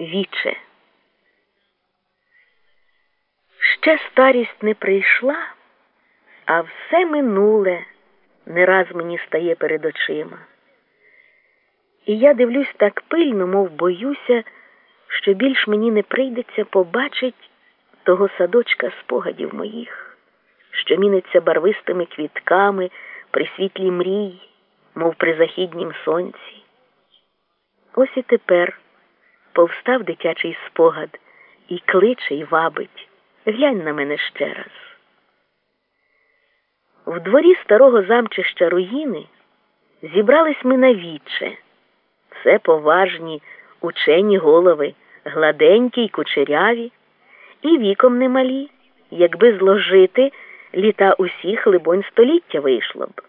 Віче. Ще старість не прийшла, а все минуле не раз мені стає перед очима. І я дивлюсь так пильно, мов боюся, що більш мені не прийдеться побачить того садочка спогадів моїх, що міниться барвистими квітками при світлі мрій, мов при західнім сонці. Ось і тепер повстав дитячий спогад і кличе, і вабить. Глянь на мене ще раз. В дворі старого замчища руїни зібрались ми на віче. Це поважні учені голови, гладенькі й кучеряві, і віком немалі, якби зложити, літа усіх, либонь, століття вийшло б.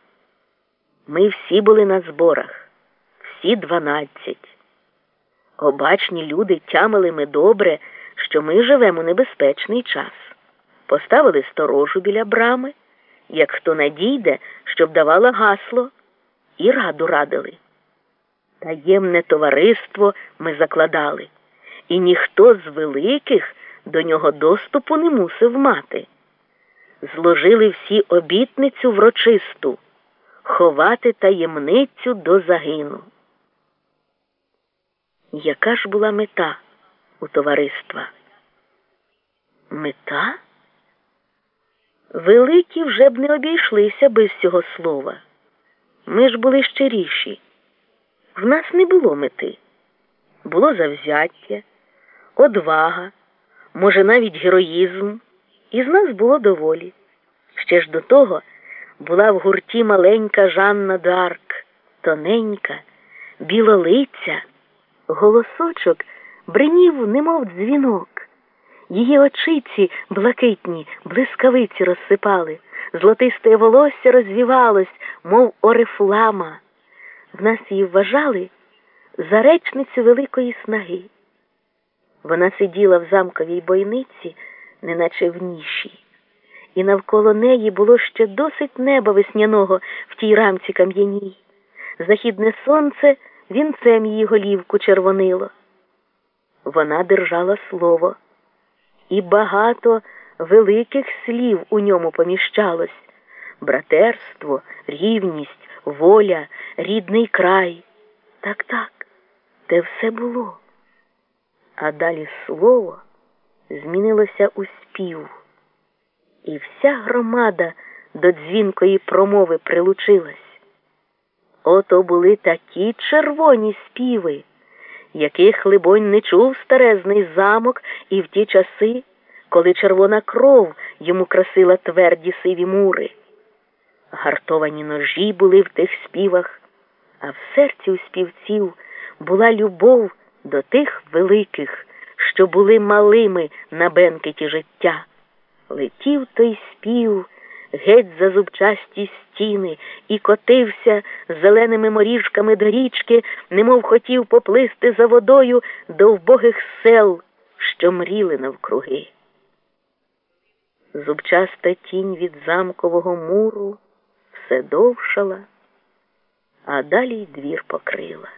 Ми всі були на зборах, всі дванадцять. Обачні люди тямили ми добре, що ми живемо небезпечний час. Поставили сторожу біля брами, як хто надійде, щоб давала гасло, і раду радили. Таємне товариство ми закладали, і ніхто з великих до нього доступу не мусив мати. Зложили всі обітницю врочисту ховати таємницю до загину. Яка ж була мета у товариства? Мета? Великі вже б не обійшлися без цього слова. Ми ж були щиріші. В нас не було мети. Було завзяття, одвага, може, навіть героїзм, і з нас було доволі. Ще ж до того була в гурті маленька Жанна д'Арк, тоненька, білолиця, голосочок бринів, немов дзвінок. Її очиці блакитні, блискавиці розсипали, золотисте волосся розвівалось, мов орифлама. В нас її вважали за речницю великої снаги. Вона сиділа в замковій бойниці, неначе в ніші, і навколо неї було ще досить неба весняного в тій рамці кам'яній. Західне сонце вінцем її голівку червонило. Вона держала слово, і багато великих слів у ньому поміщалось братерство, рівність, воля, рідний край. Так, так, те все було. А далі слово змінилося у спів, і вся громада до дзвінкої промови прилучилась. Ото були такі червоні співи, яких, либонь, не чув старезний замок і в ті часи, коли червона кров йому красила тверді сиві мури. Гартовані ножі були в тих співах, а в серці у співців була любов до тих великих, що були малими на бенкеті життя. Летів той спів геть за зубчасті стіни і котився зеленими моріжками до річки, немов хотів поплисти за водою до вбогих сел, що мріли навкруги. Зубчаста тінь від замкового муру все довшала, а далі й двір покрила.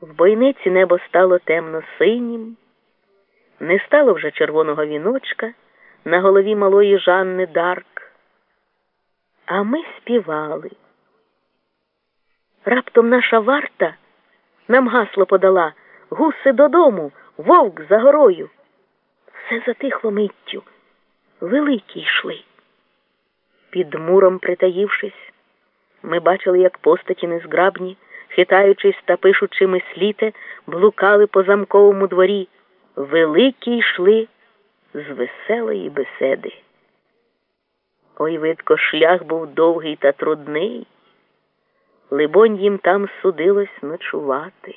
В бойниці небо стало темно синім, не стало вже червоного віночка на голові малої Жанни д'Арк. А ми співали. Раптом наша варта нам гасло подала гуси додому, вовк за горою. Все затихло миттю, великі йшли. Під муром притаївшись, ми бачили, як постаті незграбні, хитаючись та пишучи мисліте, блукали по замковому дворі, великі йшли з веселої беседи. Ой, видко, шлях був довгий та трудний, либонь їм там судилось ночувати.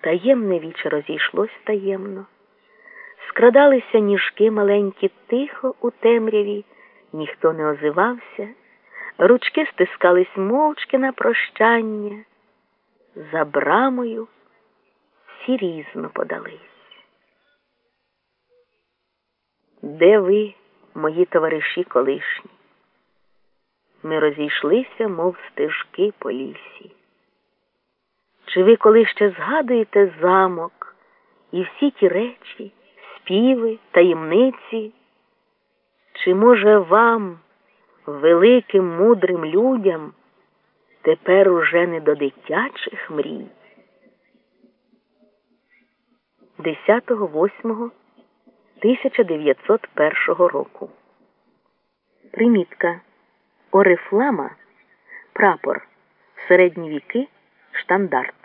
Таємне віче розійшлось таємно, скрадалися ніжки маленькі тихо у темряві, ніхто не озивався, ручки стискались мовчки на прощання, за брамою всі різно подались. Де ви, мої товариші колишні? Ми розійшлися, мов стежки по лісі. Чи ви коли ще згадуєте замок і всі ті речі, співи, таємниці? Чи може вам, великим мудрим людям, тепер уже не до дитячих мрій? 10.08.1901 року. Примітка. Орифлама прапор. Середні віки штандарт.